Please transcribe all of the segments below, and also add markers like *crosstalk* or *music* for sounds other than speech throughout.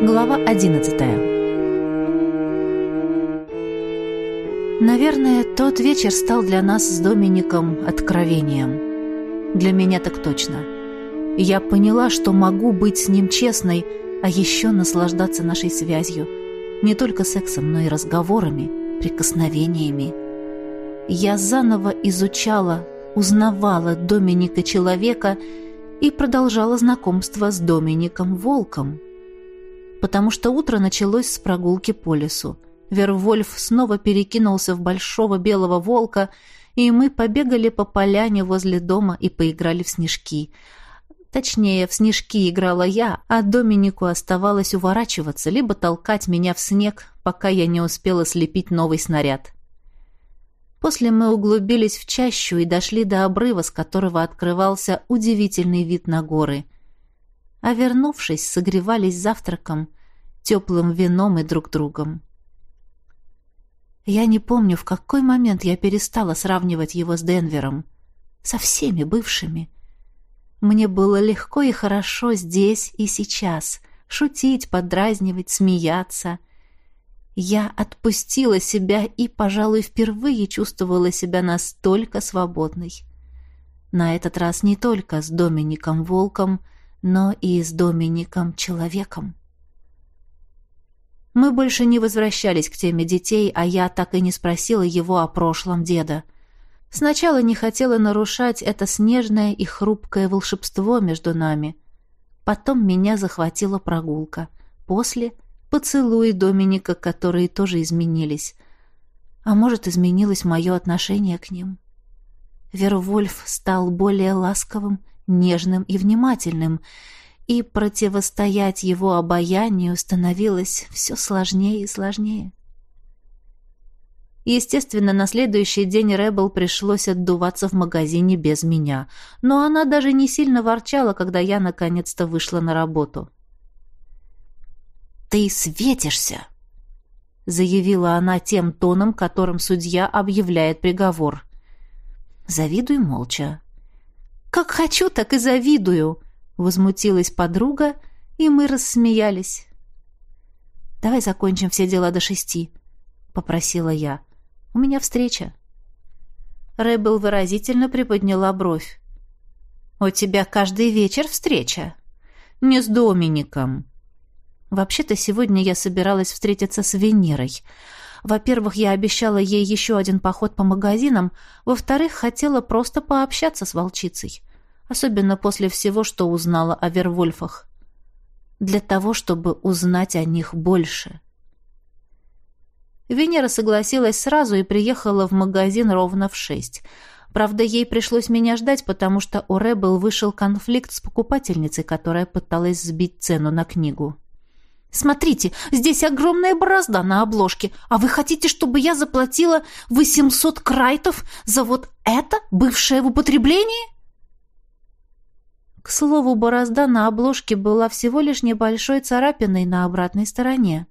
Глава 11 Наверное, тот вечер стал для нас с Домиником откровением. Для меня так точно. Я поняла, что могу быть с ним честной, а еще наслаждаться нашей связью. Не только сексом, но и разговорами, прикосновениями. Я заново изучала, узнавала Доминика человека и продолжала знакомство с Домиником Волком потому что утро началось с прогулки по лесу. Вервольф снова перекинулся в большого белого волка, и мы побегали по поляне возле дома и поиграли в снежки. Точнее, в снежки играла я, а Доминику оставалось уворачиваться, либо толкать меня в снег, пока я не успела слепить новый снаряд. После мы углубились в чащу и дошли до обрыва, с которого открывался удивительный вид на горы — а вернувшись, согревались завтраком, теплым вином и друг другом. Я не помню, в какой момент я перестала сравнивать его с Денвером. Со всеми бывшими. Мне было легко и хорошо здесь и сейчас. Шутить, подразнивать, смеяться. Я отпустила себя и, пожалуй, впервые чувствовала себя настолько свободной. На этот раз не только с Домиником Волком, но и с Домиником Человеком. Мы больше не возвращались к теме детей, а я так и не спросила его о прошлом деда. Сначала не хотела нарушать это снежное и хрупкое волшебство между нами. Потом меня захватила прогулка. После — поцелуи Доминика, которые тоже изменились. А может, изменилось мое отношение к ним. Вервольф стал более ласковым нежным и внимательным, и противостоять его обаянию становилось все сложнее и сложнее. Естественно, на следующий день Рэббл пришлось отдуваться в магазине без меня, но она даже не сильно ворчала, когда я наконец-то вышла на работу. «Ты светишься!» — заявила она тем тоном, которым судья объявляет приговор. «Завидуй молча», как хочу, так и завидую, возмутилась подруга, и мы рассмеялись. Давай закончим все дела до шести, попросила я. У меня встреча. Рэббл выразительно приподняла бровь. «У тебя каждый вечер встреча?» «Не с Домиником». «Вообще-то сегодня я собиралась встретиться с Венерой. Во-первых, я обещала ей еще один поход по магазинам, во-вторых, хотела просто пообщаться с волчицей, особенно после всего, что узнала о Вервольфах. Для того, чтобы узнать о них больше. Венера согласилась сразу и приехала в магазин ровно в шесть. Правда, ей пришлось меня ждать, потому что у Рэббл вышел конфликт с покупательницей, которая пыталась сбить цену на книгу. Смотрите, здесь огромная борозда на обложке, а вы хотите, чтобы я заплатила 800 крайтов за вот это, бывшее в употреблении? К слову, борозда на обложке была всего лишь небольшой царапиной на обратной стороне.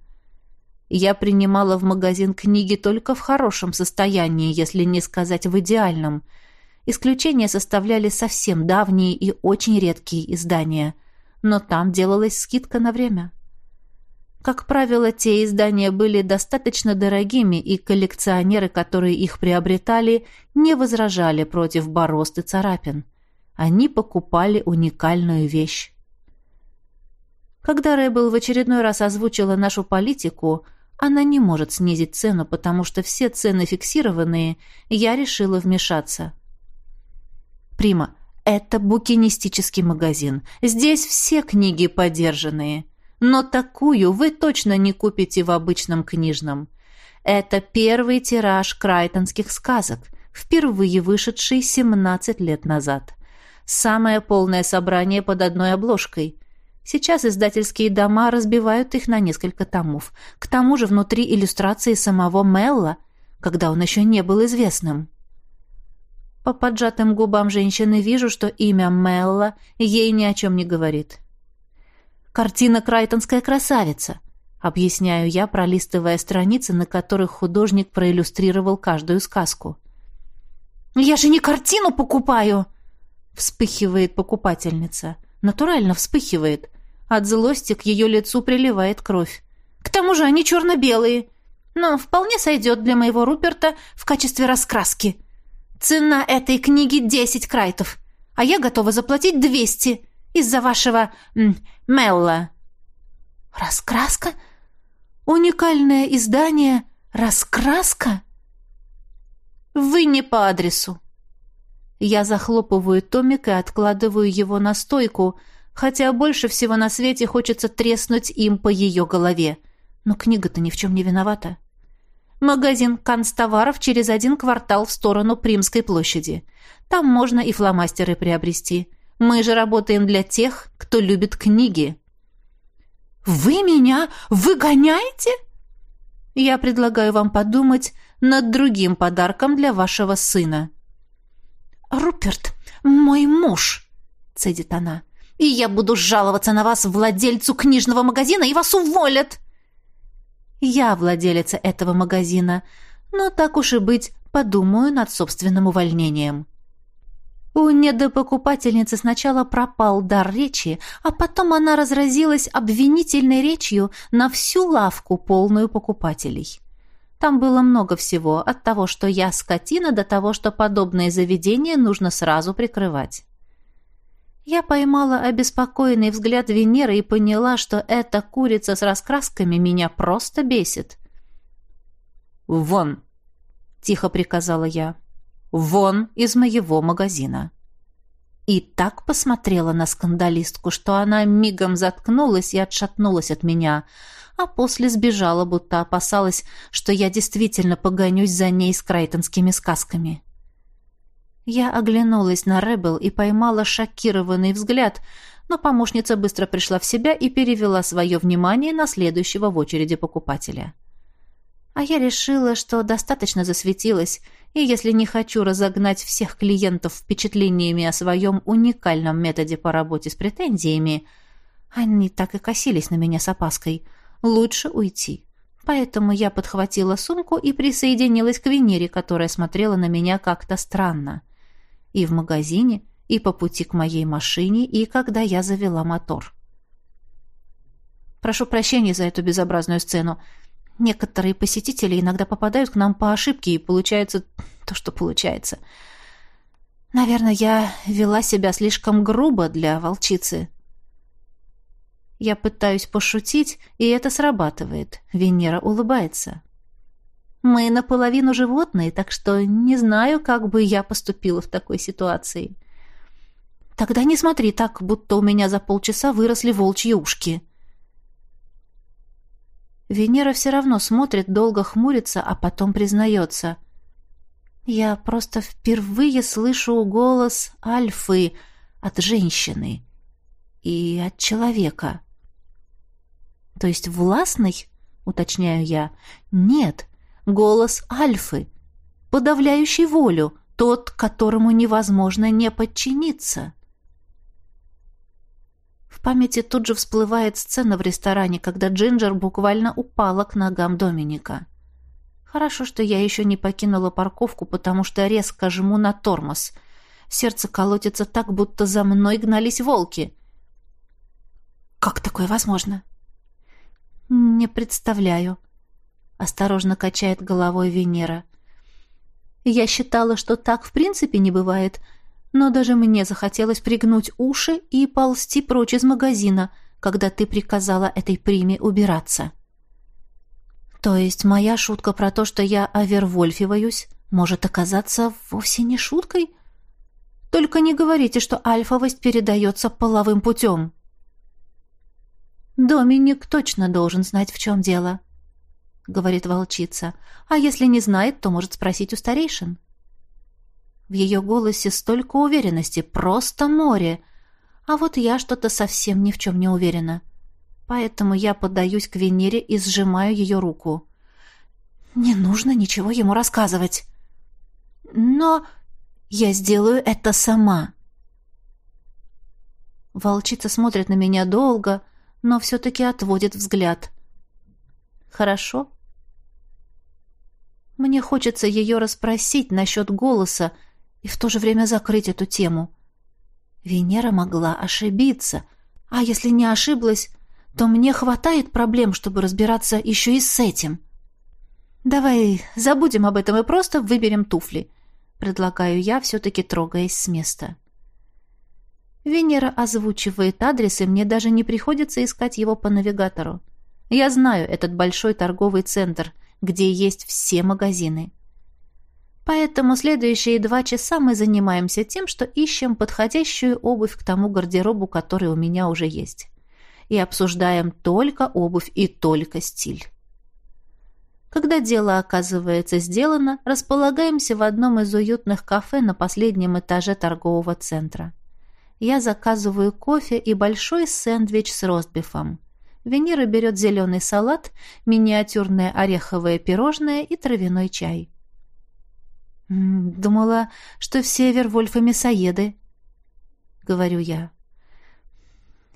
Я принимала в магазин книги только в хорошем состоянии, если не сказать в идеальном. Исключения составляли совсем давние и очень редкие издания, но там делалась скидка на время. Как правило, те издания были достаточно дорогими, и коллекционеры, которые их приобретали, не возражали против борозд и царапин. Они покупали уникальную вещь. Когда Рэббл в очередной раз озвучила нашу политику, она не может снизить цену, потому что все цены фиксированные, я решила вмешаться. «Прима, это букинистический магазин. Здесь все книги подержанные но такую вы точно не купите в обычном книжном. Это первый тираж крайтонских сказок, впервые вышедший 17 лет назад. Самое полное собрание под одной обложкой. Сейчас издательские дома разбивают их на несколько томов. К тому же внутри иллюстрации самого Мелла, когда он еще не был известным. По поджатым губам женщины вижу, что имя Мелла ей ни о чем не говорит. Картина «Крайтонская красавица», объясняю я, пролистывая страницы, на которых художник проиллюстрировал каждую сказку. «Я же не картину покупаю!» вспыхивает покупательница. Натурально вспыхивает. От злости к ее лицу приливает кровь. «К тому же они черно-белые, но вполне сойдет для моего Руперта в качестве раскраски. Цена этой книги десять крайтов, а я готова заплатить двести из-за вашего м, Мелла». «Раскраска? Уникальное издание «Раскраска»?» «Вы не по адресу». Я захлопываю томик и откладываю его на стойку, хотя больше всего на свете хочется треснуть им по ее голове. Но книга-то ни в чем не виновата. Магазин канцтоваров через один квартал в сторону Примской площади. Там можно и фломастеры приобрести. Мы же работаем для тех, кто любит книги. «Вы меня выгоняете?» Я предлагаю вам подумать над другим подарком для вашего сына. «Руперт, мой муж», — цедит она, — «и я буду жаловаться на вас владельцу книжного магазина, и вас уволят». «Я владелица этого магазина, но так уж и быть, подумаю над собственным увольнением». У недопокупательницы сначала пропал дар речи, а потом она разразилась обвинительной речью на всю лавку, полную покупателей. Там было много всего, от того, что я скотина, до того, что подобные заведения нужно сразу прикрывать. Я поймала обеспокоенный взгляд Венеры и поняла, что эта курица с раскрасками меня просто бесит. «Вон!» — тихо приказала я. «Вон из моего магазина!» И так посмотрела на скандалистку, что она мигом заткнулась и отшатнулась от меня — а после сбежала, будто опасалась, что я действительно погонюсь за ней с крайтонскими сказками. Я оглянулась на Ребел и поймала шокированный взгляд, но помощница быстро пришла в себя и перевела свое внимание на следующего в очереди покупателя. А я решила, что достаточно засветилась, и если не хочу разогнать всех клиентов впечатлениями о своем уникальном методе по работе с претензиями, они так и косились на меня с опаской — лучше уйти. Поэтому я подхватила сумку и присоединилась к Венере, которая смотрела на меня как-то странно. И в магазине, и по пути к моей машине, и когда я завела мотор. Прошу прощения за эту безобразную сцену. Некоторые посетители иногда попадают к нам по ошибке, и получается то, что получается. Наверное, я вела себя слишком грубо для волчицы. Я пытаюсь пошутить, и это срабатывает. Венера улыбается. Мы наполовину животные, так что не знаю, как бы я поступила в такой ситуации. Тогда не смотри так, будто у меня за полчаса выросли волчьи ушки. Венера все равно смотрит, долго хмурится, а потом признается. Я просто впервые слышу голос Альфы от женщины и от человека. То есть властный, уточняю я. Нет, голос альфы, подавляющий волю, тот, которому невозможно не подчиниться. Памяти тут же всплывает сцена в ресторане, когда Джинджер буквально упала к ногам Доминика. Хорошо, что я еще не покинула парковку, потому что резко жму на тормоз. Сердце колотится так, будто за мной гнались волки. Как такое возможно? «Не представляю», — осторожно качает головой Венера. «Я считала, что так в принципе не бывает, но даже мне захотелось пригнуть уши и ползти прочь из магазина, когда ты приказала этой приме убираться». «То есть моя шутка про то, что я овервольфиваюсь, может оказаться вовсе не шуткой?» Только не говорите, что альфовость передается половым путем. «Доминик точно должен знать, в чем дело», — говорит волчица. «А если не знает, то может спросить у старейшин». В ее голосе столько уверенности, просто море. А вот я что-то совсем ни в чем не уверена. Поэтому я поддаюсь к Венере и сжимаю ее руку. Не нужно ничего ему рассказывать. Но я сделаю это сама. Волчица смотрит на меня долго, — но все-таки отводит взгляд. «Хорошо?» Мне хочется ее расспросить насчет голоса и в то же время закрыть эту тему. Венера могла ошибиться. А если не ошиблась, то мне хватает проблем, чтобы разбираться еще и с этим. Давай забудем об этом и просто выберем туфли, предлагаю я, все-таки трогаясь с места. Венера озвучивает адрес, и мне даже не приходится искать его по навигатору. Я знаю этот большой торговый центр, где есть все магазины. Поэтому следующие два часа мы занимаемся тем, что ищем подходящую обувь к тому гардеробу, который у меня уже есть. И обсуждаем только обувь и только стиль. Когда дело оказывается сделано, располагаемся в одном из уютных кафе на последнем этаже торгового центра. Я заказываю кофе и большой сэндвич с ростбифом. Венера берет зеленый салат, миниатюрное ореховое пирожное и травяной чай. «Думала, что все Вервольфы мясоеды», — говорю я.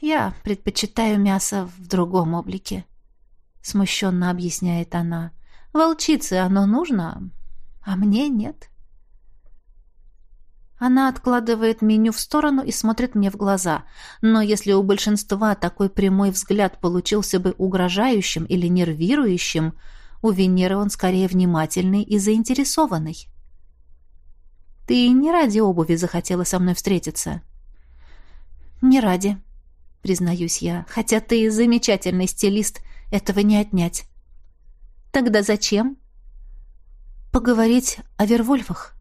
«Я предпочитаю мясо в другом облике», — смущенно объясняет она. «Волчице оно нужно, а мне нет». Она откладывает меню в сторону и смотрит мне в глаза. Но если у большинства такой прямой взгляд получился бы угрожающим или нервирующим, у Венеры он скорее внимательный и заинтересованный. Ты не ради обуви захотела со мной встретиться?» «Не ради», — признаюсь я. «Хотя ты замечательный стилист, этого не отнять». «Тогда зачем?» «Поговорить о Вервольфах».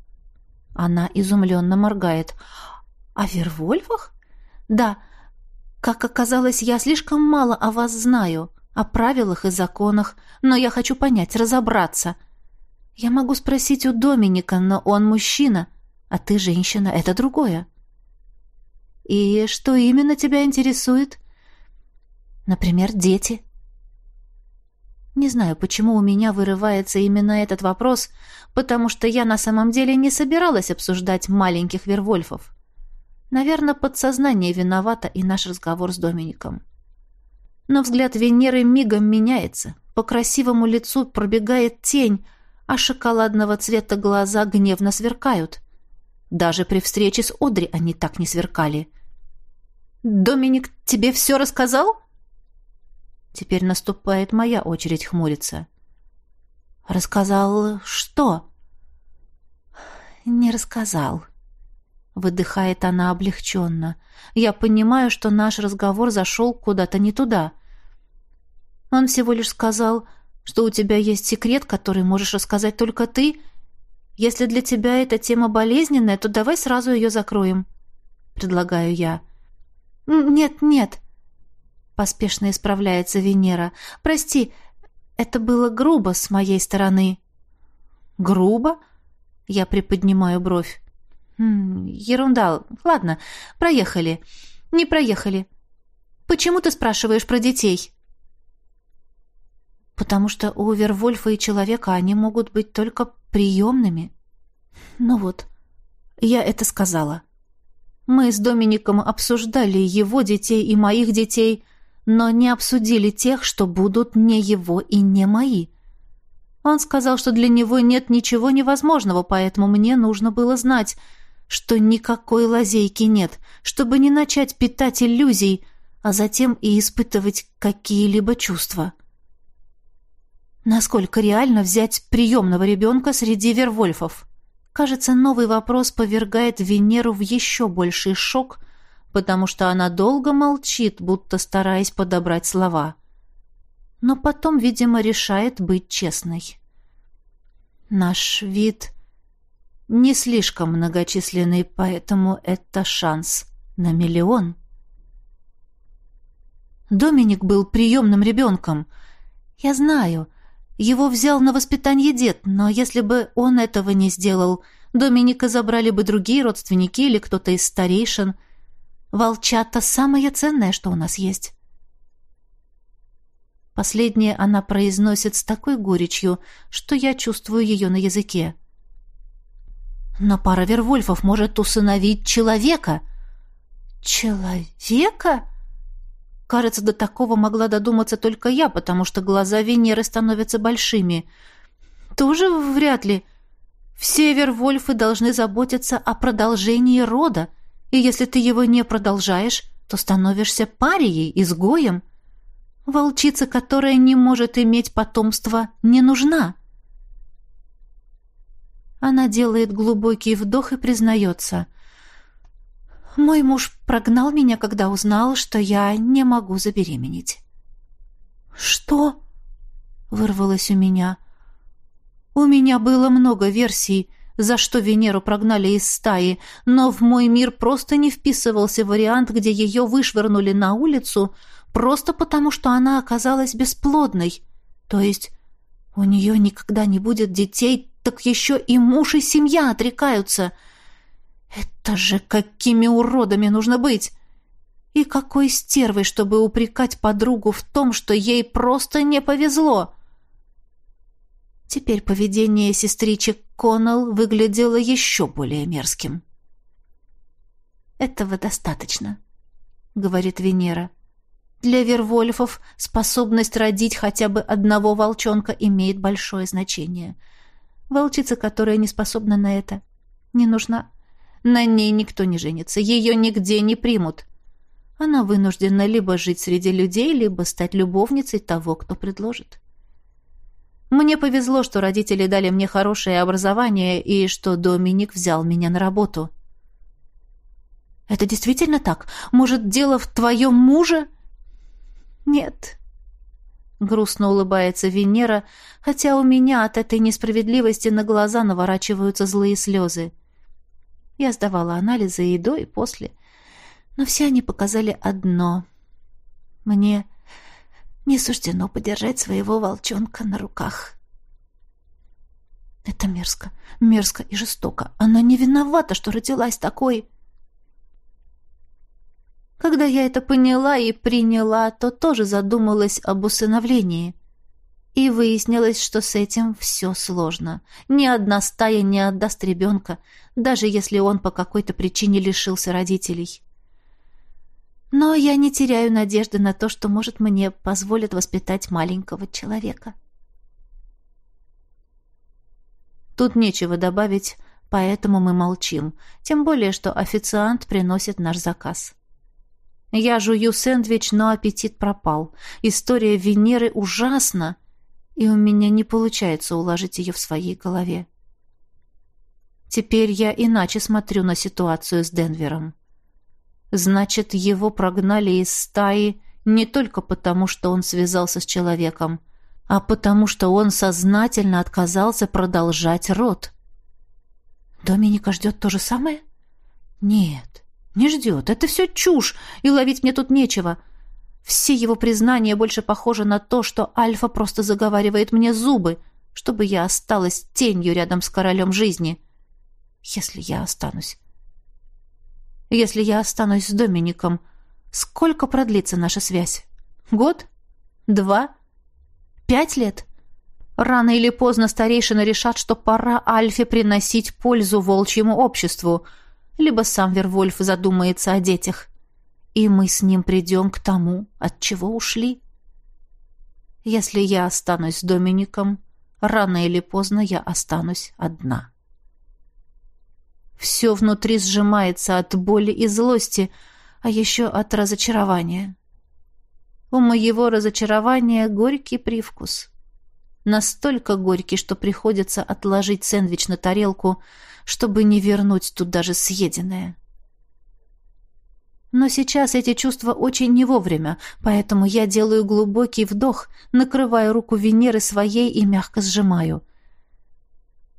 Она изумленно моргает. «О Вервольфах?» «Да. Как оказалось, я слишком мало о вас знаю, о правилах и законах, но я хочу понять, разобраться». Я могу спросить у Доминика, но он мужчина, а ты женщина, это другое. И что именно тебя интересует? Например, дети. Не знаю, почему у меня вырывается именно этот вопрос, потому что я на самом деле не собиралась обсуждать маленьких Вервольфов. Наверное, подсознание виновато и наш разговор с Домиником. Но взгляд Венеры мигом меняется. По красивому лицу пробегает тень, а шоколадного цвета глаза гневно сверкают. Даже при встрече с Одри они так не сверкали. «Доминик тебе все рассказал?» Теперь наступает моя очередь хмуриться. «Рассказал что?» «Не рассказал», — выдыхает она облегченно. «Я понимаю, что наш разговор зашел куда-то не туда. Он всего лишь сказал, что у тебя есть секрет, который можешь рассказать только ты. Если для тебя эта тема болезненная, то давай сразу ее закроем. Предлагаю я. Нет, нет. Поспешно исправляется Венера. Прости, это было грубо с моей стороны. Грубо? Я приподнимаю бровь. Хм, ерунда. Ладно, проехали. Не проехали. Почему ты спрашиваешь про детей? Потому что у Вервольфа и человека они могут быть только приемными. Ну вот, я это сказала. Мы с Домиником обсуждали его детей и моих детей, но не обсудили тех, что будут не его и не мои. Он сказал, что для него нет ничего невозможного, поэтому мне нужно было знать, что никакой лазейки нет, чтобы не начать питать иллюзий, а затем и испытывать какие-либо чувства. Насколько реально взять приемного ребенка среди вервольфов? Кажется, новый вопрос повергает Венеру в еще больший шок, потому что она долго молчит, будто стараясь подобрать слова. Но потом, видимо, решает быть честной. Наш вид не слишком многочисленный, поэтому это шанс на миллион. Доминик был приемным ребенком. Я знаю — его взял на воспитание дед, но если бы он этого не сделал, Доминика забрали бы другие родственники или кто-то из старейшин. Волчата — самое ценное, что у нас есть. Последнее она произносит с такой горечью, что я чувствую ее на языке. Но пара Вервольфов может усыновить человека. Человека? Кажется, до такого могла додуматься только я, потому что глаза Венеры становятся большими. Тоже вряд ли. Все Вервольфы должны заботиться о продолжении рода, и если ты его не продолжаешь, то становишься парией, изгоем. Волчица, которая не может иметь потомства, не нужна. Она делает глубокий вдох и признается. «Мой муж прогнал меня, когда узнал, что я не могу забеременеть». «Что?» — вырвалось у меня. «У меня было много версий» за что Венеру прогнали из стаи, но в мой мир просто не вписывался вариант, где ее вышвырнули на улицу, просто потому что она оказалась бесплодной. То есть у нее никогда не будет детей, так еще и муж, и семья отрекаются. Это же какими уродами нужно быть! И какой стервой, чтобы упрекать подругу в том, что ей просто не повезло!» Теперь поведение сестричек Коннелл выглядело еще более мерзким. «Этого достаточно», — говорит Венера. «Для вервольфов способность родить хотя бы одного волчонка имеет большое значение. Волчица, которая не способна на это, не нужна. На ней никто не женится, ее нигде не примут. Она вынуждена либо жить среди людей, либо стать любовницей того, кто предложит». Мне повезло, что родители дали мне хорошее образование и что Доминик взял меня на работу. Это действительно так? Может, дело в твоем муже? Нет. Грустно улыбается Венера, хотя у меня от этой несправедливости на глаза наворачиваются злые слезы. Я сдавала анализы и до, и после, но все они показали одно. Мне не суждено подержать своего волчонка на руках. Это мерзко, мерзко и жестоко. Она не виновата, что родилась такой. Когда я это поняла и приняла, то тоже задумалась об усыновлении. И выяснилось, что с этим все сложно. Ни одна стая не отдаст ребенка, даже если он по какой-то причине лишился родителей. Но я не теряю надежды на то, что, может, мне позволят воспитать маленького человека. Тут нечего добавить, поэтому мы молчим, тем более, что официант приносит наш заказ. Я жую сэндвич, но аппетит пропал. История Венеры ужасна, и у меня не получается уложить ее в своей голове. Теперь я иначе смотрю на ситуацию с Денвером. Значит, его прогнали из стаи не только потому, что он связался с человеком, а потому что он сознательно отказался продолжать род. Доминика ждет то же самое? Нет, не ждет. Это все чушь, и ловить мне тут нечего. Все его признания больше похожи на то, что Альфа просто заговаривает мне зубы, чтобы я осталась тенью рядом с королем жизни. Если я останусь. Если я останусь с Домиником, сколько продлится наша связь? Год? Два? Пять лет? Рано или поздно старейшины решат, что пора Альфе приносить пользу волчьему обществу, либо сам Вервольф задумается о детях. И мы с ним придем к тому, от чего ушли. Если я останусь с Домиником, рано или поздно я останусь одна. Все внутри сжимается от боли и злости, а еще от разочарования. У моего разочарования горький привкус. Настолько горький, что приходится отложить сэндвич на тарелку, чтобы не вернуть тут даже съеденное. Но сейчас эти чувства очень не вовремя, поэтому я делаю глубокий вдох, накрываю руку Венеры своей и мягко сжимаю.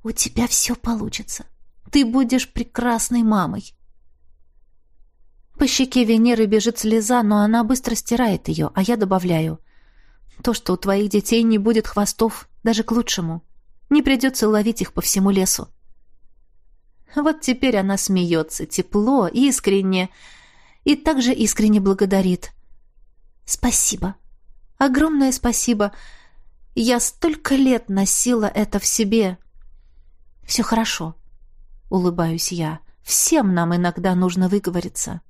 «У тебя все получится. Ты будешь прекрасной мамой. По щеке Венеры бежит слеза, но она быстро стирает ее, а я добавляю. То, что у твоих детей не будет хвостов, даже к лучшему. Не придется ловить их по всему лесу. Вот теперь она смеется, тепло, искренне, и также искренне благодарит. Спасибо. Огромное спасибо. Я столько лет носила это в себе. Все хорошо улыбаюсь я. Всем нам иногда нужно выговориться.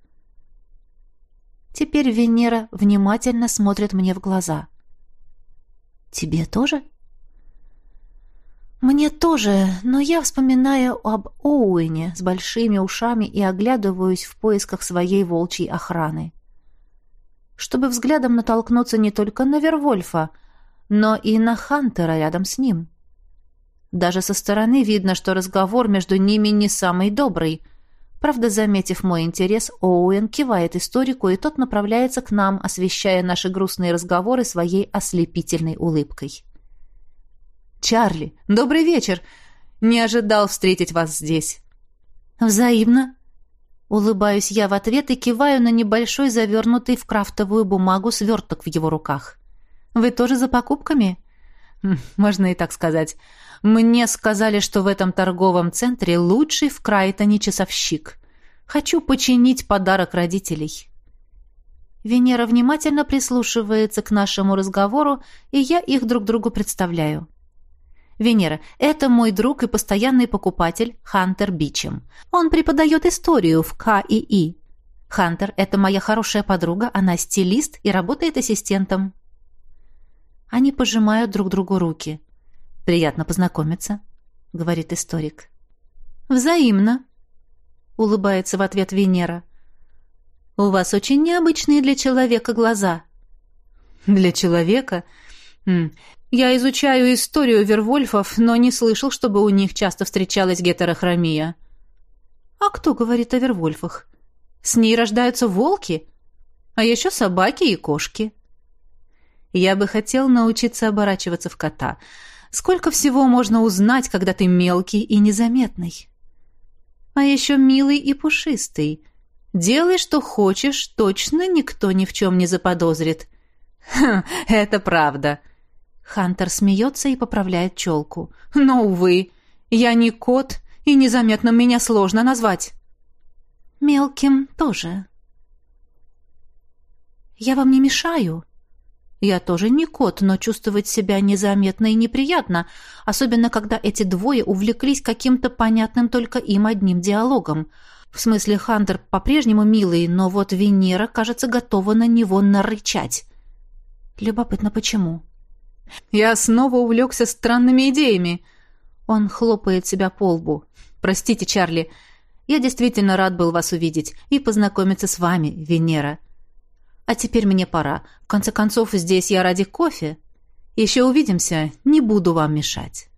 Теперь Венера внимательно смотрит мне в глаза. Тебе тоже? Мне тоже, но я вспоминаю об Оуэне с большими ушами и оглядываюсь в поисках своей волчьей охраны. чтобы взглядом натолкнуться не только на Вервольфа, но и на Хантера рядом с ним. Даже со стороны видно, что разговор между ними не самый добрый. Правда, заметив мой интерес, Оуэн кивает историку, и тот направляется к нам, освещая наши грустные разговоры своей ослепительной улыбкой. «Чарли, добрый вечер! Не ожидал встретить вас здесь!» «Взаимно!» Улыбаюсь я в ответ и киваю на небольшой завернутый в крафтовую бумагу сверток в его руках. «Вы тоже за покупками?» хм, «Можно и так сказать. Мне сказали, что в этом торговом центре лучший в Крайтоне часовщик. Хочу починить подарок родителей. Венера внимательно прислушивается к нашему разговору, и я их друг другу представляю. Венера, это мой друг и постоянный покупатель Хантер Бичем. Он преподает историю в КИИ. Хантер – это моя хорошая подруга, она стилист и работает ассистентом. Они пожимают друг другу руки. «Приятно познакомиться», — говорит историк. «Взаимно», — улыбается в ответ Венера. «У вас очень необычные для человека глаза». «Для человека? Я изучаю историю вервольфов, но не слышал, чтобы у них часто встречалась гетерохромия». «А кто говорит о вервольфах? С ней рождаются волки, а еще собаки и кошки». «Я бы хотел научиться оборачиваться в кота». Сколько всего можно узнать, когда ты мелкий и незаметный. А еще милый и пушистый. Делай, что хочешь, точно никто ни в чем не заподозрит. Ха, это правда. Хантер смеется и поправляет челку. Но, увы, я не кот, и незаметно меня сложно назвать. Мелким тоже. Я вам не мешаю, я тоже не кот, но чувствовать себя незаметно и неприятно, особенно когда эти двое увлеклись каким-то понятным только им одним диалогом. В смысле, Хантер по-прежнему милый, но вот Венера, кажется, готова на него нарычать. Любопытно, почему? «Я снова увлекся странными идеями». Он хлопает себя по лбу. «Простите, Чарли, я действительно рад был вас увидеть и познакомиться с вами, Венера». А теперь мне пора. В конце концов, здесь я ради кофе. Еще увидимся, не буду вам мешать.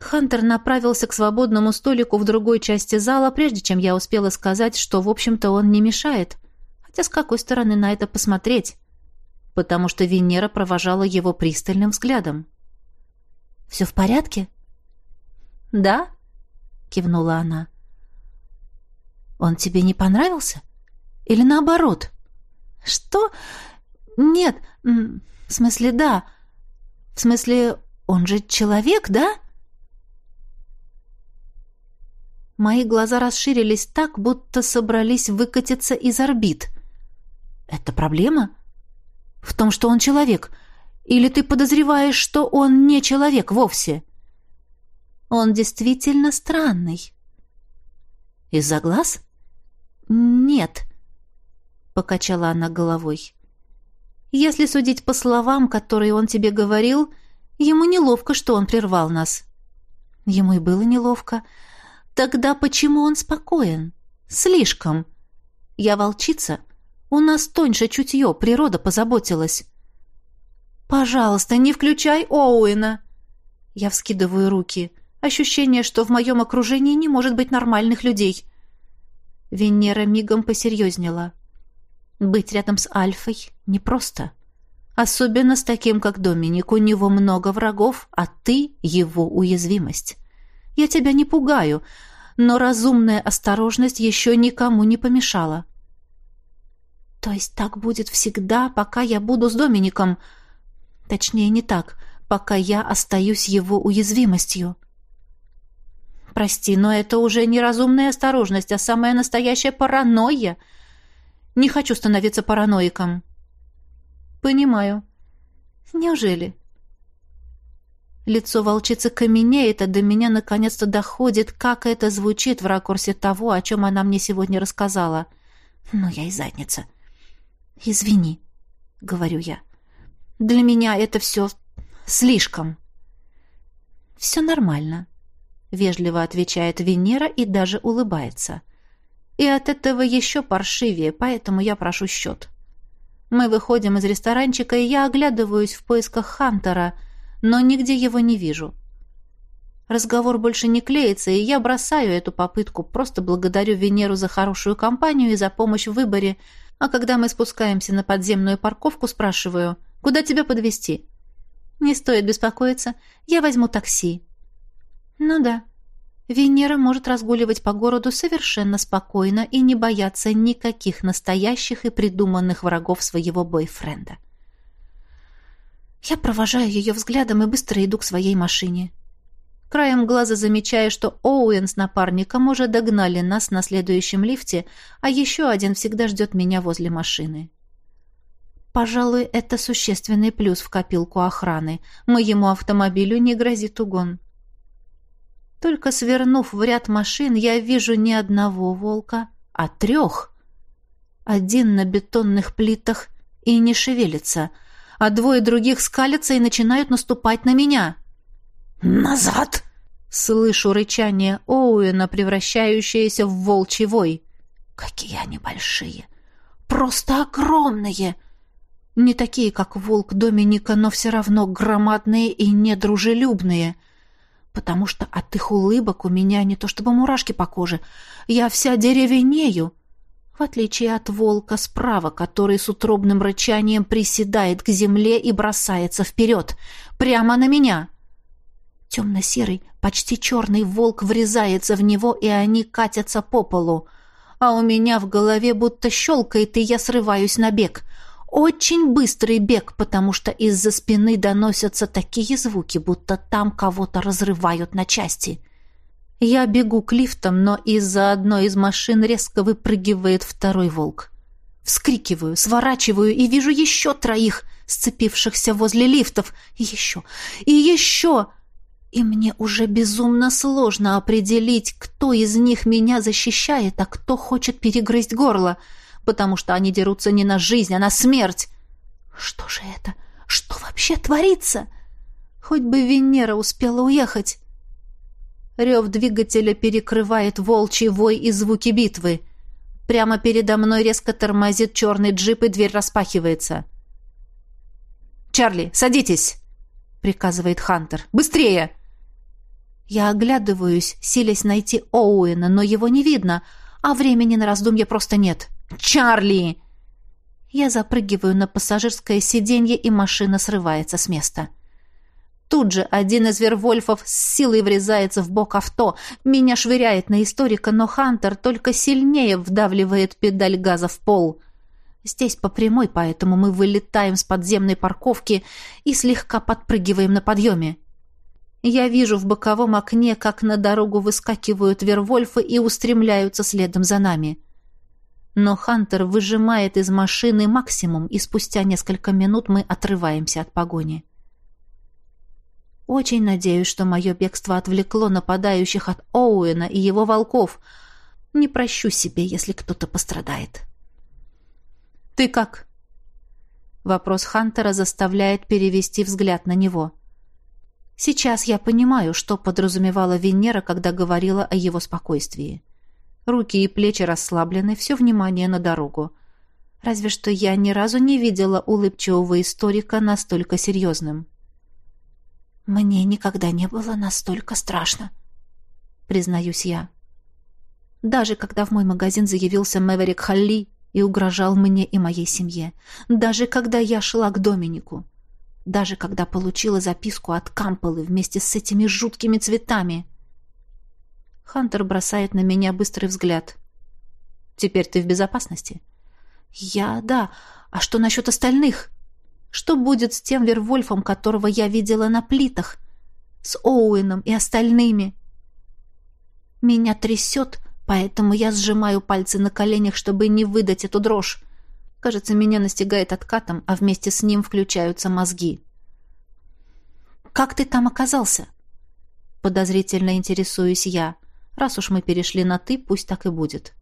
Хантер направился к свободному столику в другой части зала, прежде чем я успела сказать, что, в общем-то, он не мешает. Хотя с какой стороны на это посмотреть? Потому что Венера провожала его пристальным взглядом. «Все в порядке?» «Да», — кивнула она. «Он тебе не понравился? Или наоборот?» «Что? Нет, в смысле, да. В смысле, он же человек, да?» Мои глаза расширились так, будто собрались выкатиться из орбит. «Это проблема? В том, что он человек? Или ты подозреваешь, что он не человек вовсе?» «Он действительно странный». «Из-за глаз?» «Нет. — покачала она головой. «Если судить по словам, которые он тебе говорил, ему неловко, что он прервал нас». Ему и было неловко. Тогда почему он спокоен? Слишком. Я волчица. У нас тоньше чутье, природа позаботилась. «Пожалуйста, не включай Оуэна!» Я вскидываю руки. Ощущение, что в моем окружении не может быть нормальных людей. Венера мигом посерьезнела. Быть рядом с Альфой непросто. Особенно с таким, как Доминик. У него много врагов, а ты — его уязвимость. Я тебя не пугаю, но разумная осторожность еще никому не помешала. То есть так будет всегда, пока я буду с Домиником. Точнее, не так, пока я остаюсь его уязвимостью. Прости, но это уже не разумная осторожность, а самая настоящая паранойя — не хочу становиться параноиком. Понимаю. Неужели? Лицо волчицы каменеет, а до меня наконец-то доходит, как это звучит в ракурсе того, о чем она мне сегодня рассказала. Ну, я и задница. Извини, говорю я. Для меня это все слишком. Все нормально, вежливо отвечает Венера и даже улыбается. — и от этого еще паршивее, поэтому я прошу счет. Мы выходим из ресторанчика, и я оглядываюсь в поисках Хантера, но нигде его не вижу. Разговор больше не клеится, и я бросаю эту попытку, просто благодарю Венеру за хорошую компанию и за помощь в выборе, а когда мы спускаемся на подземную парковку, спрашиваю, куда тебя подвезти? Не стоит беспокоиться, я возьму такси. Ну да, Венера может разгуливать по городу совершенно спокойно и не бояться никаких настоящих и придуманных врагов своего бойфренда. Я провожаю ее взглядом и быстро иду к своей машине. Краем глаза замечаю, что Оуэн с напарником уже догнали нас на следующем лифте, а еще один всегда ждет меня возле машины. Пожалуй, это существенный плюс в копилку охраны. Моему автомобилю не грозит угон. Только свернув в ряд машин, я вижу не одного волка, а трех. Один на бетонных плитах и не шевелится, а двое других скалятся и начинают наступать на меня. «Назад!» Слышу рычание Оуэна, превращающееся в волчий вой. «Какие они большие! Просто огромные!» Не такие, как волк Доминика, но все равно громадные и недружелюбные — потому что от их улыбок у меня не то чтобы мурашки по коже, я вся деревенею, в отличие от волка справа, который с утробным рычанием приседает к земле и бросается вперед, прямо на меня. Темно-серый, почти черный волк врезается в него, и они катятся по полу, а у меня в голове будто щелкает, и я срываюсь на бег — очень быстрый бег, потому что из-за спины доносятся такие звуки, будто там кого-то разрывают на части. Я бегу к лифтам, но из-за одной из машин резко выпрыгивает второй волк. Вскрикиваю, сворачиваю и вижу еще троих, сцепившихся возле лифтов. И еще, и еще... И мне уже безумно сложно определить, кто из них меня защищает, а кто хочет перегрызть горло — потому что они дерутся не на жизнь, а на смерть. Что же это? Что вообще творится? Хоть бы Венера успела уехать. Рев двигателя перекрывает волчий вой и звуки битвы. Прямо передо мной резко тормозит черный джип, и дверь распахивается. «Чарли, садитесь!» — приказывает Хантер. «Быстрее!» Я оглядываюсь, силясь найти Оуэна, но его не видно, а времени на раздумье просто нет. «Чарли!» Я запрыгиваю на пассажирское сиденье, и машина срывается с места. Тут же один из вервольфов с силой врезается в бок авто. Меня швыряет на историка, но Хантер только сильнее вдавливает педаль газа в пол. Здесь по прямой, поэтому мы вылетаем с подземной парковки и слегка подпрыгиваем на подъеме. Я вижу в боковом окне, как на дорогу выскакивают вервольфы и устремляются следом за нами. — но Хантер выжимает из машины максимум, и спустя несколько минут мы отрываемся от погони. Очень надеюсь, что мое бегство отвлекло нападающих от Оуэна и его волков. Не прощу себе, если кто-то пострадает. «Ты как?» Вопрос Хантера заставляет перевести взгляд на него. Сейчас я понимаю, что подразумевала Венера, когда говорила о его спокойствии. Руки и плечи расслаблены, все внимание на дорогу. Разве что я ни разу не видела улыбчивого историка настолько серьезным. «Мне никогда не было настолько страшно», — признаюсь я. Даже когда в мой магазин заявился Мэверик Халли и угрожал мне и моей семье. Даже когда я шла к Доминику. Даже когда получила записку от Кампелы вместе с этими жуткими цветами. Хантер бросает на меня быстрый взгляд. «Теперь ты в безопасности?» «Я, да. А что насчет остальных? Что будет с тем Вервольфом, которого я видела на плитах? С Оуэном и остальными?» Меня трясет, поэтому я сжимаю пальцы на коленях, чтобы не выдать эту дрожь. Кажется, меня настигает откатом, а вместе с ним включаются мозги. «Как ты там оказался?» Подозрительно интересуюсь я. Раз уж мы перешли на «ты», пусть так и будет.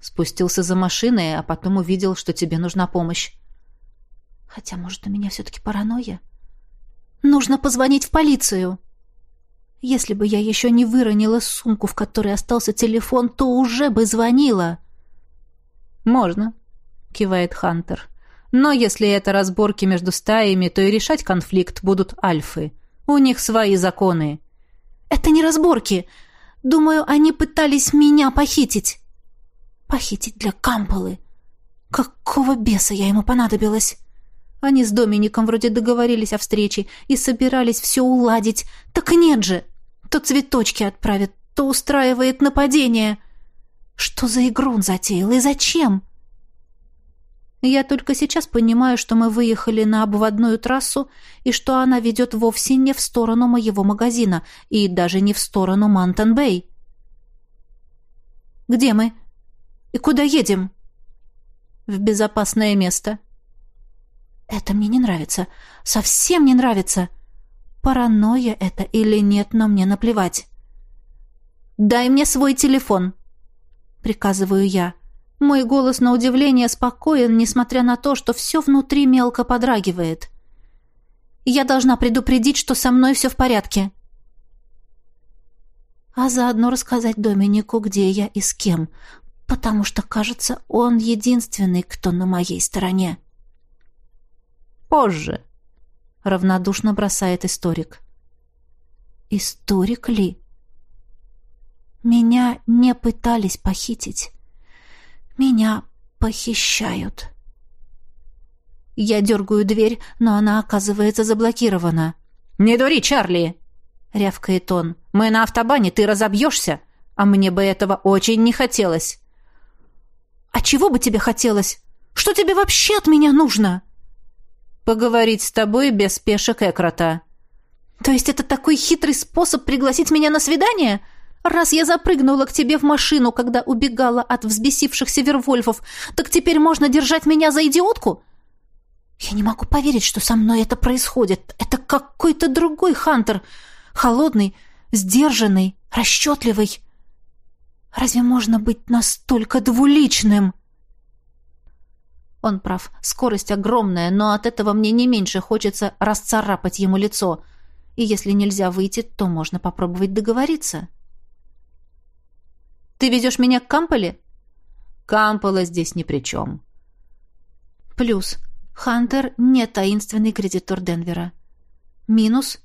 Спустился за машиной, а потом увидел, что тебе нужна помощь. Хотя, может, у меня все-таки паранойя? Нужно позвонить в полицию. Если бы я еще не выронила сумку, в которой остался телефон, то уже бы звонила. Можно, кивает Хантер. Но если это разборки между стаями, то и решать конфликт будут альфы. У них свои законы. Это не разборки. Думаю, они пытались меня похитить. Похитить для Кампалы. Какого беса я ему понадобилась? Они с Домиником вроде договорились о встрече и собирались все уладить. Так нет же. То цветочки отправит, то устраивает нападение. Что за игру он затеял и зачем? Я только сейчас понимаю, что мы выехали на обводную трассу и что она ведет вовсе не в сторону моего магазина и даже не в сторону Мантон-Бэй. «Где мы? И куда едем?» «В безопасное место». «Это мне не нравится. Совсем не нравится. Паранойя это или нет, но мне наплевать». «Дай мне свой телефон», — приказываю я. Мой голос, на удивление, спокоен, несмотря на то, что все внутри мелко подрагивает. «Я должна предупредить, что со мной все в порядке». А заодно рассказать Доминику, где я и с кем, потому что, кажется, он единственный, кто на моей стороне. «Позже», — равнодушно бросает историк. «Историк ли?» Меня не пытались похитить. Меня похищают. Я дергаю дверь, но она оказывается заблокирована. «Не дури, Чарли!» — рявкает он. «Мы на автобане, ты разобьешься, а мне бы этого очень не хотелось». «А чего бы тебе хотелось? Что тебе вообще от меня нужно?» «Поговорить с тобой без пешек Экрота». «То есть это такой хитрый способ пригласить меня на свидание?» Раз я запрыгнула к тебе в машину, когда убегала от взбесившихся вервольфов, так теперь можно держать меня за идиотку? Я не могу поверить, что со мной это происходит. Это какой-то другой Хантер. Холодный, сдержанный, расчетливый. Разве можно быть настолько двуличным? Он прав. Скорость огромная, но от этого мне не меньше хочется расцарапать ему лицо. И если нельзя выйти, то можно попробовать договориться. Ты ведешь меня к Камполе?» «Кампола здесь ни при чем». Плюс. Хантер не таинственный кредитор Денвера. Минус.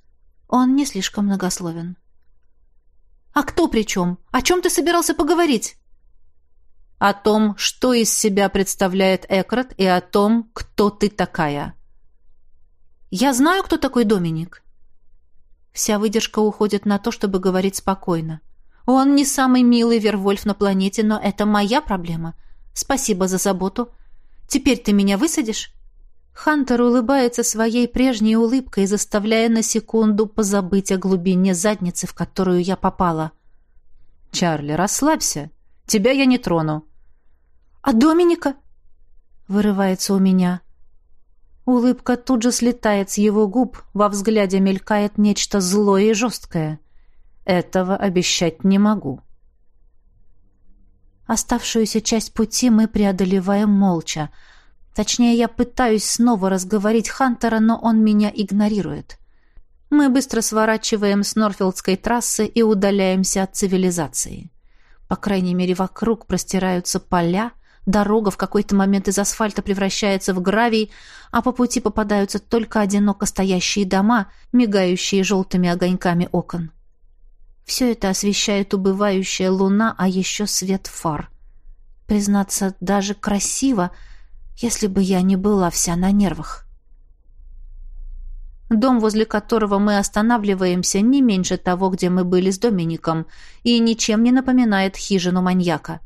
Он не слишком многословен. «А кто при чем? О чем ты собирался поговорить?» «О том, что из себя представляет Экрат, и о том, кто ты такая». «Я знаю, кто такой Доминик». Вся выдержка уходит на то, чтобы говорить спокойно. Он не самый милый Вервольф на планете, но это моя проблема. Спасибо за заботу. Теперь ты меня высадишь?» Хантер улыбается своей прежней улыбкой, заставляя на секунду позабыть о глубине задницы, в которую я попала. «Чарли, расслабься. Тебя я не трону». «А Доминика?» — вырывается у меня. Улыбка тут же слетает с его губ, во взгляде мелькает нечто злое и жесткое — этого обещать не могу. Оставшуюся часть пути мы преодолеваем молча. Точнее, я пытаюсь снова разговорить Хантера, но он меня игнорирует. Мы быстро сворачиваем с Норфилдской трассы и удаляемся от цивилизации. По крайней мере, вокруг простираются поля, дорога в какой-то момент из асфальта превращается в гравий, а по пути попадаются только одиноко стоящие дома, мигающие желтыми огоньками окон. Все это освещает убывающая луна, а еще свет фар. Признаться, даже красиво, если бы я не была вся на нервах. Дом, возле которого мы останавливаемся, не меньше того, где мы были с Домиником, и ничем не напоминает хижину маньяка.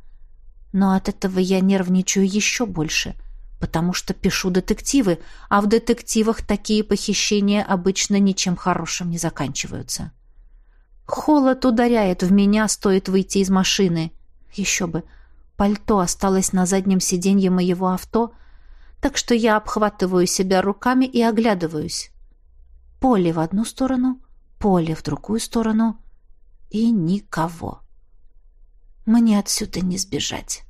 Но от этого я нервничаю еще больше, потому что пишу детективы, а в детективах такие похищения обычно ничем хорошим не заканчиваются. Холод ударяет в меня, стоит выйти из машины. Еще бы. Пальто осталось на заднем сиденье моего авто, так что я обхватываю себя руками и оглядываюсь. Поле в одну сторону, поле в другую сторону и никого. Мне отсюда не сбежать.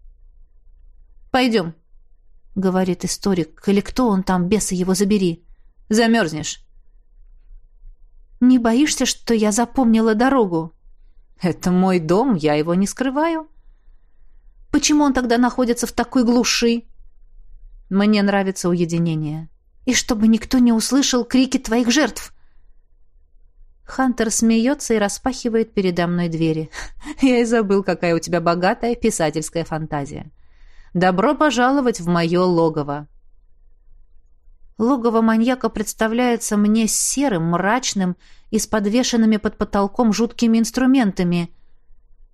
«Пойдем», — говорит историк, или кто он там, беса его забери. «Замерзнешь». Не боишься, что я запомнила дорогу? Это мой дом, я его не скрываю. Почему он тогда находится в такой глуши? Мне нравится уединение. И чтобы никто не услышал крики твоих жертв. Хантер смеется и распахивает передо мной двери. *laughs* Я и забыл, какая у тебя богатая писательская фантазия. Добро пожаловать в мое логово. Логово маньяка представляется мне серым, мрачным и с подвешенными под потолком жуткими инструментами.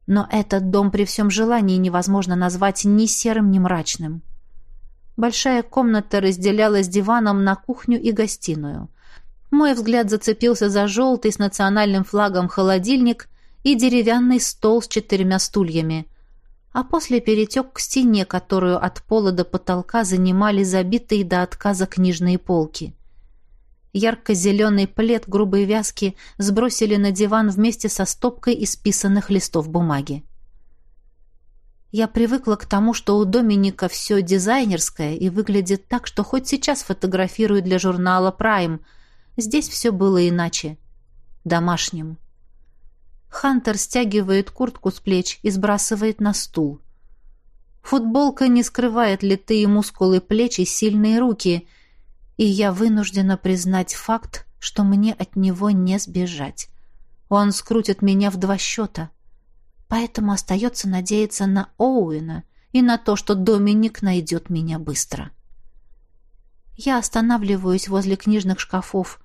Но этот дом при всем желании невозможно назвать ни серым, ни мрачным. Большая комната разделялась диваном на кухню и гостиную — мой взгляд зацепился за желтый с национальным флагом холодильник и деревянный стол с четырьмя стульями, а после перетек к стене, которую от пола до потолка занимали забитые до отказа книжные полки. Ярко-зеленый плед грубой вязки сбросили на диван вместе со стопкой исписанных листов бумаги. Я привыкла к тому, что у Доминика все дизайнерское и выглядит так, что хоть сейчас фотографирую для журнала «Прайм», Здесь все было иначе. Домашним. Хантер стягивает куртку с плеч и сбрасывает на стул. Футболка не скрывает литые мускулы плеч и сильные руки, и я вынуждена признать факт, что мне от него не сбежать. Он скрутит меня в два счета. Поэтому остается надеяться на Оуэна и на то, что Доминик найдет меня быстро. Я останавливаюсь возле книжных шкафов.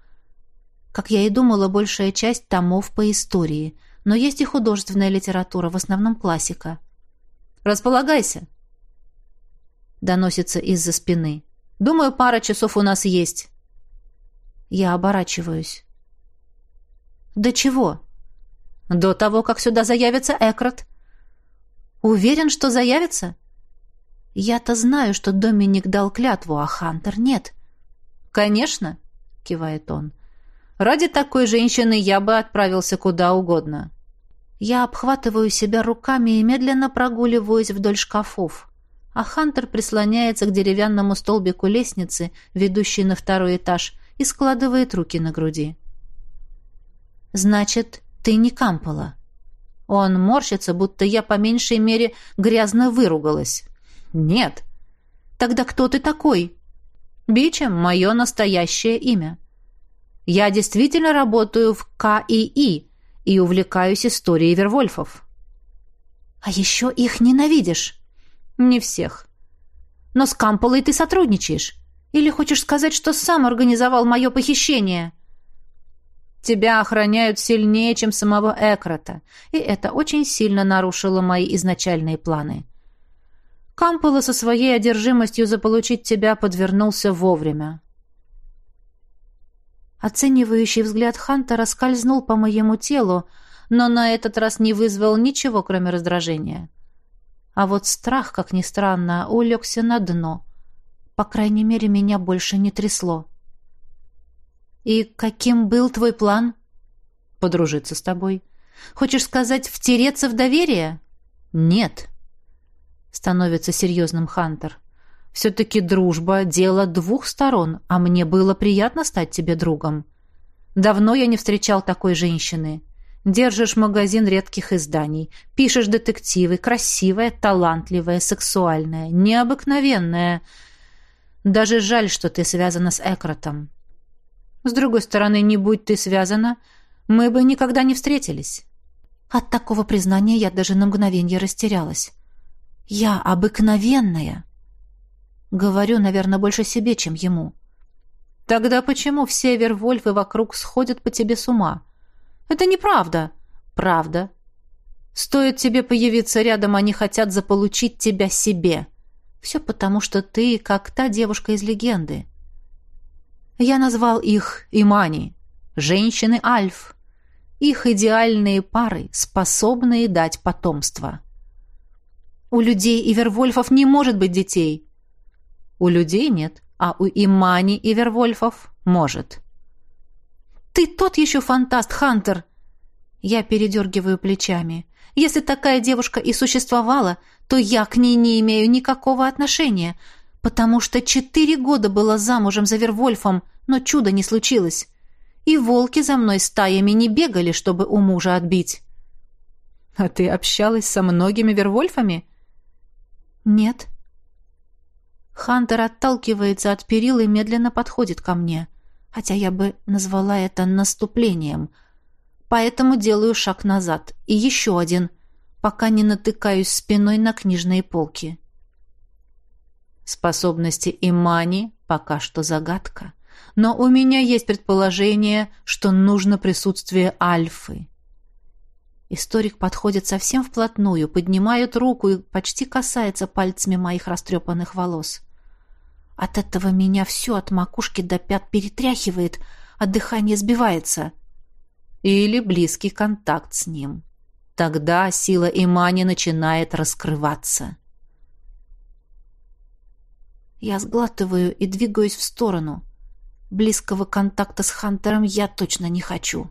Как я и думала, большая часть томов по истории, но есть и художественная литература, в основном классика. «Располагайся!» Доносится из-за спины. «Думаю, пара часов у нас есть». Я оборачиваюсь. «До чего?» «До того, как сюда заявится Экрат». «Уверен, что заявится?» Я-то знаю, что Доминик дал клятву, а Хантер нет. Конечно, кивает он. Ради такой женщины я бы отправился куда угодно. Я обхватываю себя руками и медленно прогуливаюсь вдоль шкафов. А Хантер прислоняется к деревянному столбику лестницы, ведущей на второй этаж, и складывает руки на груди. «Значит, ты не Кампола?» Он морщится, будто я по меньшей мере грязно выругалась. «Нет». «Тогда кто ты такой?» «Бичем — мое настоящее имя. Я действительно работаю в КИИ и увлекаюсь историей Вервольфов». «А еще их ненавидишь?» «Не всех. Но с Камполой ты сотрудничаешь. Или хочешь сказать, что сам организовал мое похищение?» Тебя охраняют сильнее, чем самого Экрата, и это очень сильно нарушило мои изначальные планы. Кампола со своей одержимостью заполучить тебя подвернулся вовремя. Оценивающий взгляд Ханта скользнул по моему телу, но на этот раз не вызвал ничего, кроме раздражения. А вот страх, как ни странно, улегся на дно. По крайней мере, меня больше не трясло. «И каким был твой план?» «Подружиться с тобой». «Хочешь сказать, втереться в доверие?» «Нет», становится серьезным Хантер. «Все-таки дружба — дело двух сторон, а мне было приятно стать тебе другом. Давно я не встречал такой женщины. Держишь магазин редких изданий, пишешь детективы, красивая, талантливая, сексуальная, необыкновенная. Даже жаль, что ты связана с Экротом. С другой стороны, не будь ты связана, мы бы никогда не встретились». От такого признания я даже на мгновение растерялась. Я обыкновенная. Говорю, наверное, больше себе, чем ему. Тогда почему все Вервольфы вокруг сходят по тебе с ума? Это неправда. Правда. Стоит тебе появиться рядом, они хотят заполучить тебя себе. Все потому, что ты как та девушка из легенды. Я назвал их Имани, женщины Альф. Их идеальные пары, способные дать потомство. У людей и вервольфов не может быть детей. У людей нет, а у Имани и вервольфов может. Ты тот еще фантаст, Хантер. Я передергиваю плечами. Если такая девушка и существовала, то я к ней не имею никакого отношения, потому что четыре года была замужем за Вервольфом, но чуда не случилось. И волки за мной стаями не бегали, чтобы у мужа отбить. А ты общалась со многими Вервольфами? «Нет». Хантер отталкивается от перил и медленно подходит ко мне, хотя я бы назвала это наступлением. Поэтому делаю шаг назад и еще один, пока не натыкаюсь спиной на книжные полки. Способности Имани пока что загадка, но у меня есть предположение, что нужно присутствие Альфы. Историк подходит совсем вплотную, поднимает руку и почти касается пальцами моих растрепанных волос. От этого меня все от макушки до пят перетряхивает, а дыхание сбивается. Или близкий контакт с ним. Тогда сила Имани начинает раскрываться. Я сглатываю и двигаюсь в сторону. Близкого контакта с Хантером я точно не хочу.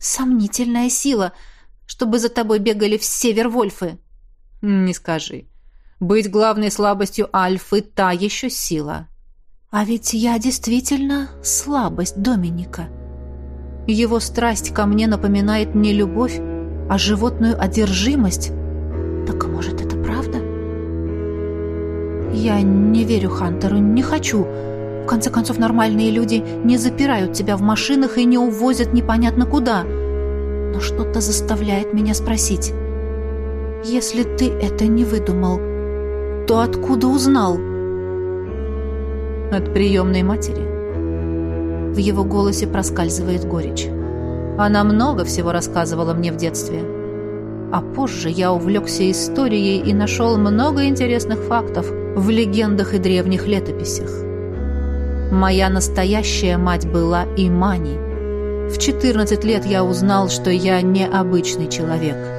Сомнительная сила, чтобы за тобой бегали все вервольфы. Не скажи. Быть главной слабостью Альфы — та еще сила. А ведь я действительно слабость Доминика. Его страсть ко мне напоминает не любовь, а животную одержимость. Так может, это правда? Я не верю Хантеру, не хочу. В конце концов, нормальные люди не запирают тебя в машинах и не увозят непонятно куда. Но что-то заставляет меня спросить. Если ты это не выдумал, то откуда узнал? От приемной матери. В его голосе проскальзывает горечь. Она много всего рассказывала мне в детстве. А позже я увлекся историей и нашел много интересных фактов в легендах и древних летописях. Моя настоящая мать была Имани. В 14 лет я узнал, что я необычный человек –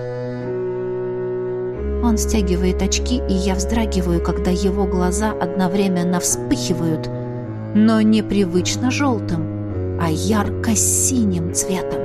он стягивает очки, и я вздрагиваю, когда его глаза одновременно вспыхивают, но не привычно желтым, а ярко-синим цветом.